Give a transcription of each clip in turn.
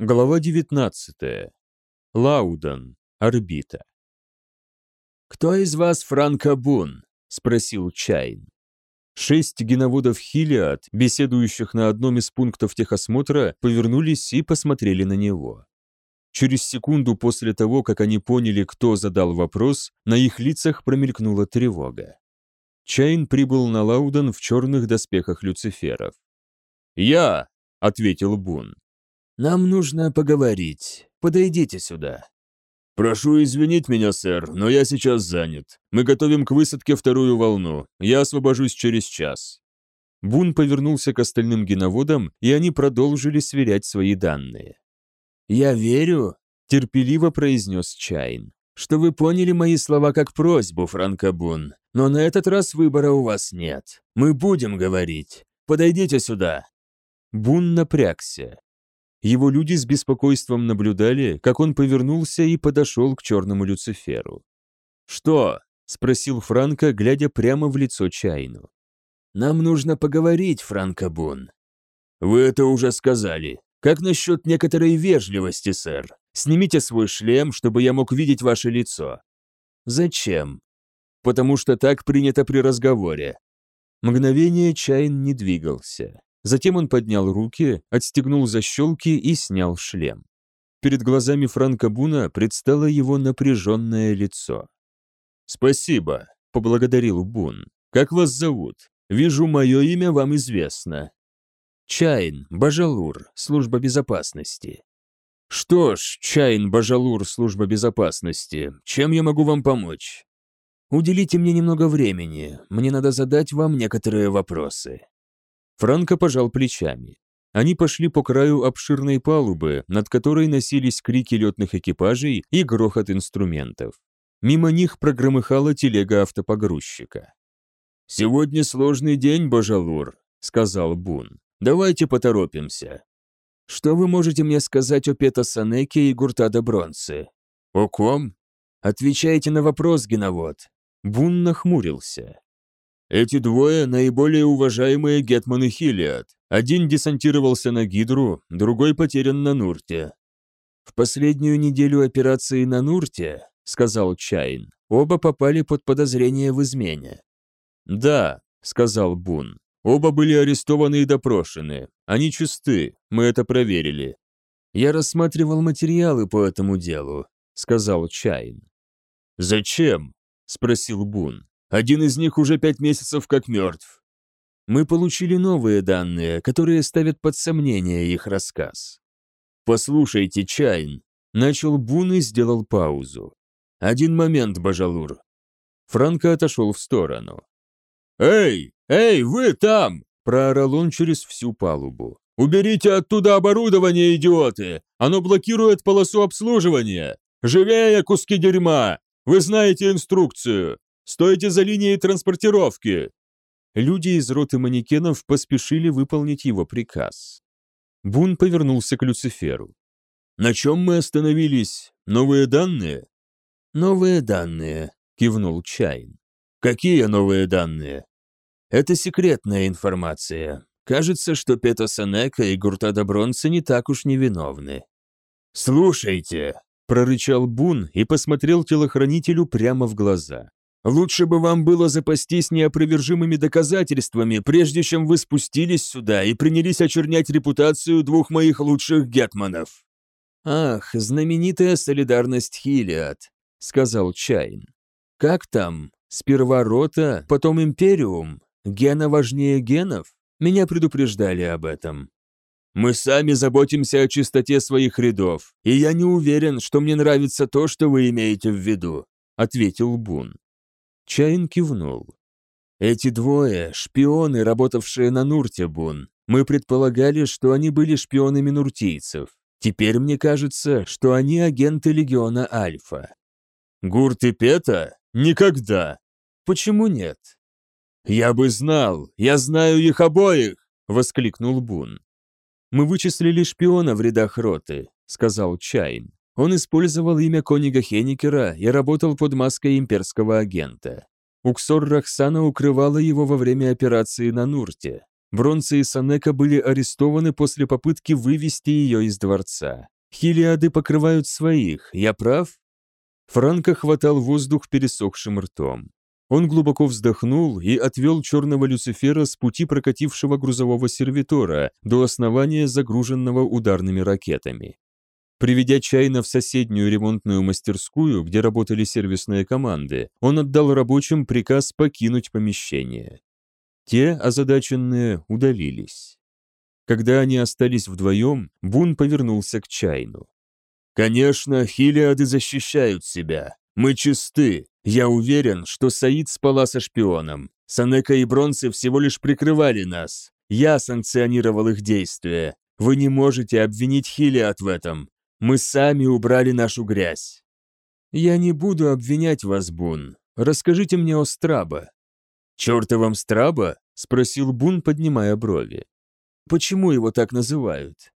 Глава 19. Лаудан. Орбита. «Кто из вас Франко Бун?» — спросил Чайн. Шесть геноводов Хилиад, беседующих на одном из пунктов техосмотра, повернулись и посмотрели на него. Через секунду после того, как они поняли, кто задал вопрос, на их лицах промелькнула тревога. Чайн прибыл на Лаудан в черных доспехах Люциферов. «Я!» — ответил Бун. «Нам нужно поговорить. Подойдите сюда». «Прошу извинить меня, сэр, но я сейчас занят. Мы готовим к высадке вторую волну. Я освобожусь через час». Бун повернулся к остальным геноводам, и они продолжили сверять свои данные. «Я верю», — терпеливо произнес Чайн, «что вы поняли мои слова как просьбу, Франко Бун, но на этот раз выбора у вас нет. Мы будем говорить. Подойдите сюда». Бун напрягся. Его люди с беспокойством наблюдали, как он повернулся и подошел к черному Люциферу. «Что?» — спросил Франко, глядя прямо в лицо Чайну. «Нам нужно поговорить, Франко Бун». «Вы это уже сказали. Как насчет некоторой вежливости, сэр? Снимите свой шлем, чтобы я мог видеть ваше лицо». «Зачем?» «Потому что так принято при разговоре». Мгновение Чайн не двигался. Затем он поднял руки, отстегнул защелки и снял шлем. Перед глазами Франка Буна предстало его напряженное лицо. «Спасибо», — поблагодарил Бун. «Как вас зовут? Вижу, мое имя вам известно». «Чайн, Бажалур, служба безопасности». «Что ж, Чайн, Бажалур, служба безопасности, чем я могу вам помочь?» «Уделите мне немного времени, мне надо задать вам некоторые вопросы». Франко пожал плечами. Они пошли по краю обширной палубы, над которой носились крики летных экипажей и грохот инструментов. Мимо них прогромыхала телега автопогрузчика. «Сегодня сложный день, Бажалур», — сказал Бун. «Давайте поторопимся». «Что вы можете мне сказать о Пета Санеке и Гуртада Бронце?» «О ком?» «Отвечайте на вопрос, Геновод». Бун нахмурился. Эти двое – наиболее уважаемые гетманы Хилиад. Один десантировался на Гидру, другой потерян на Нурте. «В последнюю неделю операции на Нурте, — сказал Чайн, — оба попали под подозрение в измене». «Да», — сказал Бун, — «оба были арестованы и допрошены. Они чисты, мы это проверили». «Я рассматривал материалы по этому делу», — сказал Чайн. «Зачем?» — спросил Бун. Один из них уже пять месяцев как мертв. Мы получили новые данные, которые ставят под сомнение их рассказ. «Послушайте, Чайн», — начал Бун и сделал паузу. «Один момент, Бажалур». Франко отошел в сторону. «Эй, эй, вы там!» — проорал он через всю палубу. «Уберите оттуда оборудование, идиоты! Оно блокирует полосу обслуживания! Живее, куски дерьма! Вы знаете инструкцию! Стойте за линией транспортировки!» Люди из роты манекенов поспешили выполнить его приказ. Бун повернулся к Люциферу. «На чем мы остановились? Новые данные?» «Новые данные», — кивнул Чайн. «Какие новые данные?» «Это секретная информация. Кажется, что Пето Санека и Гуртада Бронца не так уж невиновны». «Слушайте», — прорычал Бун и посмотрел телохранителю прямо в глаза. Лучше бы вам было запастись неопровержимыми доказательствами, прежде чем вы спустились сюда и принялись очернять репутацию двух моих лучших гетманов». «Ах, знаменитая солидарность Хилиад», — сказал Чайн. «Как там? Сперва рота, потом империум. Гена важнее генов? Меня предупреждали об этом». «Мы сами заботимся о чистоте своих рядов, и я не уверен, что мне нравится то, что вы имеете в виду», — ответил Бун. Чайн кивнул. «Эти двое — шпионы, работавшие на Нурте, Бун. Мы предполагали, что они были шпионами нуртийцев. Теперь мне кажется, что они агенты Легиона Альфа». «Гурт и Пета? Никогда!» «Почему нет?» «Я бы знал! Я знаю их обоих!» — воскликнул Бун. «Мы вычислили шпиона в рядах роты», — сказал Чайн. Он использовал имя Конига Хеникера и работал под маской имперского агента. Уксор Рахсана укрывала его во время операции на Нурте. Бронца и Санека были арестованы после попытки вывести ее из дворца. Хилиады покрывают своих, я прав? Франко хватал воздух пересохшим ртом. Он глубоко вздохнул и отвел черного Люцифера с пути прокатившего грузового сервитора до основания, загруженного ударными ракетами. Приведя Чайна в соседнюю ремонтную мастерскую, где работали сервисные команды, он отдал рабочим приказ покинуть помещение. Те, озадаченные, удалились. Когда они остались вдвоем, Бун повернулся к Чайну. «Конечно, хилиады защищают себя. Мы чисты. Я уверен, что Саид спала со шпионом. Санека и Бронцы всего лишь прикрывали нас. Я санкционировал их действия. Вы не можете обвинить Хилиад в этом. Мы сами убрали нашу грязь». «Я не буду обвинять вас, Бун. Расскажите мне о Страба. «Чертовом Страба?» — спросил Бун, поднимая брови. «Почему его так называют?»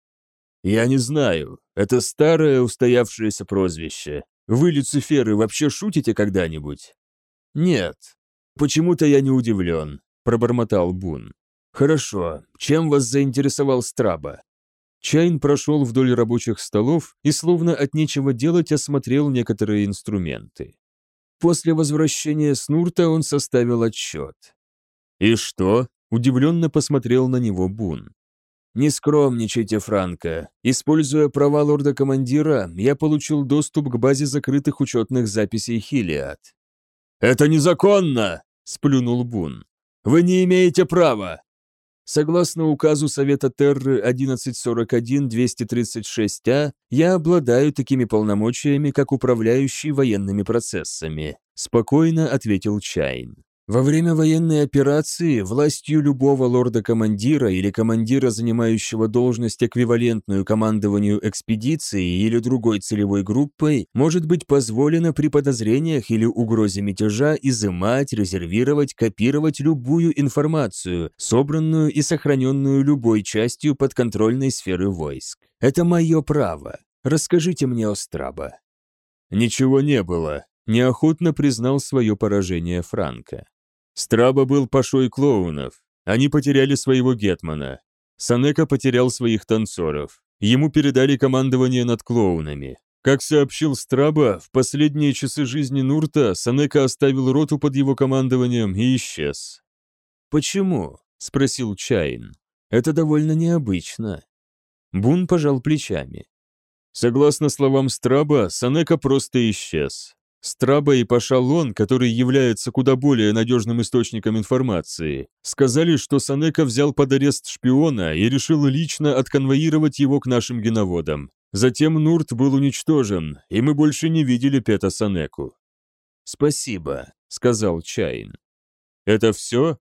«Я не знаю. Это старое устоявшееся прозвище. Вы, Люциферы, вообще шутите когда-нибудь?» «Нет. Почему-то я не удивлен», — пробормотал Бун. «Хорошо. Чем вас заинтересовал Страба?» Чайн прошел вдоль рабочих столов и, словно от нечего делать, осмотрел некоторые инструменты. После возвращения с Нурта он составил отчет. «И что?» – удивленно посмотрел на него Бун. «Не скромничайте, Франко. Используя права лорда-командира, я получил доступ к базе закрытых учетных записей Хилиад». «Это незаконно!» – сплюнул Бун. «Вы не имеете права!» Согласно указу Совета Терры 1141-236А, я обладаю такими полномочиями, как управляющий военными процессами», – спокойно ответил Чайн. Во время военной операции властью любого лорда-командира или командира, занимающего должность эквивалентную командованию экспедицией или другой целевой группой, может быть позволено при подозрениях или угрозе мятежа изымать, резервировать, копировать любую информацию, собранную и сохраненную любой частью подконтрольной сферы войск. Это мое право. Расскажите мне о Страба. Ничего не было, неохотно признал свое поражение Франка. Страба был пашой клоунов. Они потеряли своего гетмана. Санека потерял своих танцоров. Ему передали командование над клоунами. Как сообщил Страба, в последние часы жизни Нурта Санека оставил роту под его командованием и исчез. «Почему?» – спросил Чайн. «Это довольно необычно». Бун пожал плечами. Согласно словам Страба, Санека просто исчез. Страба и Пашалон, который является куда более надежным источником информации, сказали, что Санека взял под арест шпиона и решил лично отконвоировать его к нашим геноводам. Затем Нурт был уничтожен, и мы больше не видели Пета Санеку. «Спасибо», — сказал Чайн. «Это все?»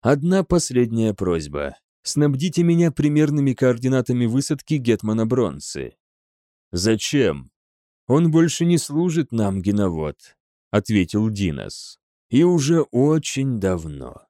«Одна последняя просьба. Снабдите меня примерными координатами высадки Гетмана Бронцы». «Зачем?» «Он больше не служит нам, Геновод», — ответил Динос. «И уже очень давно».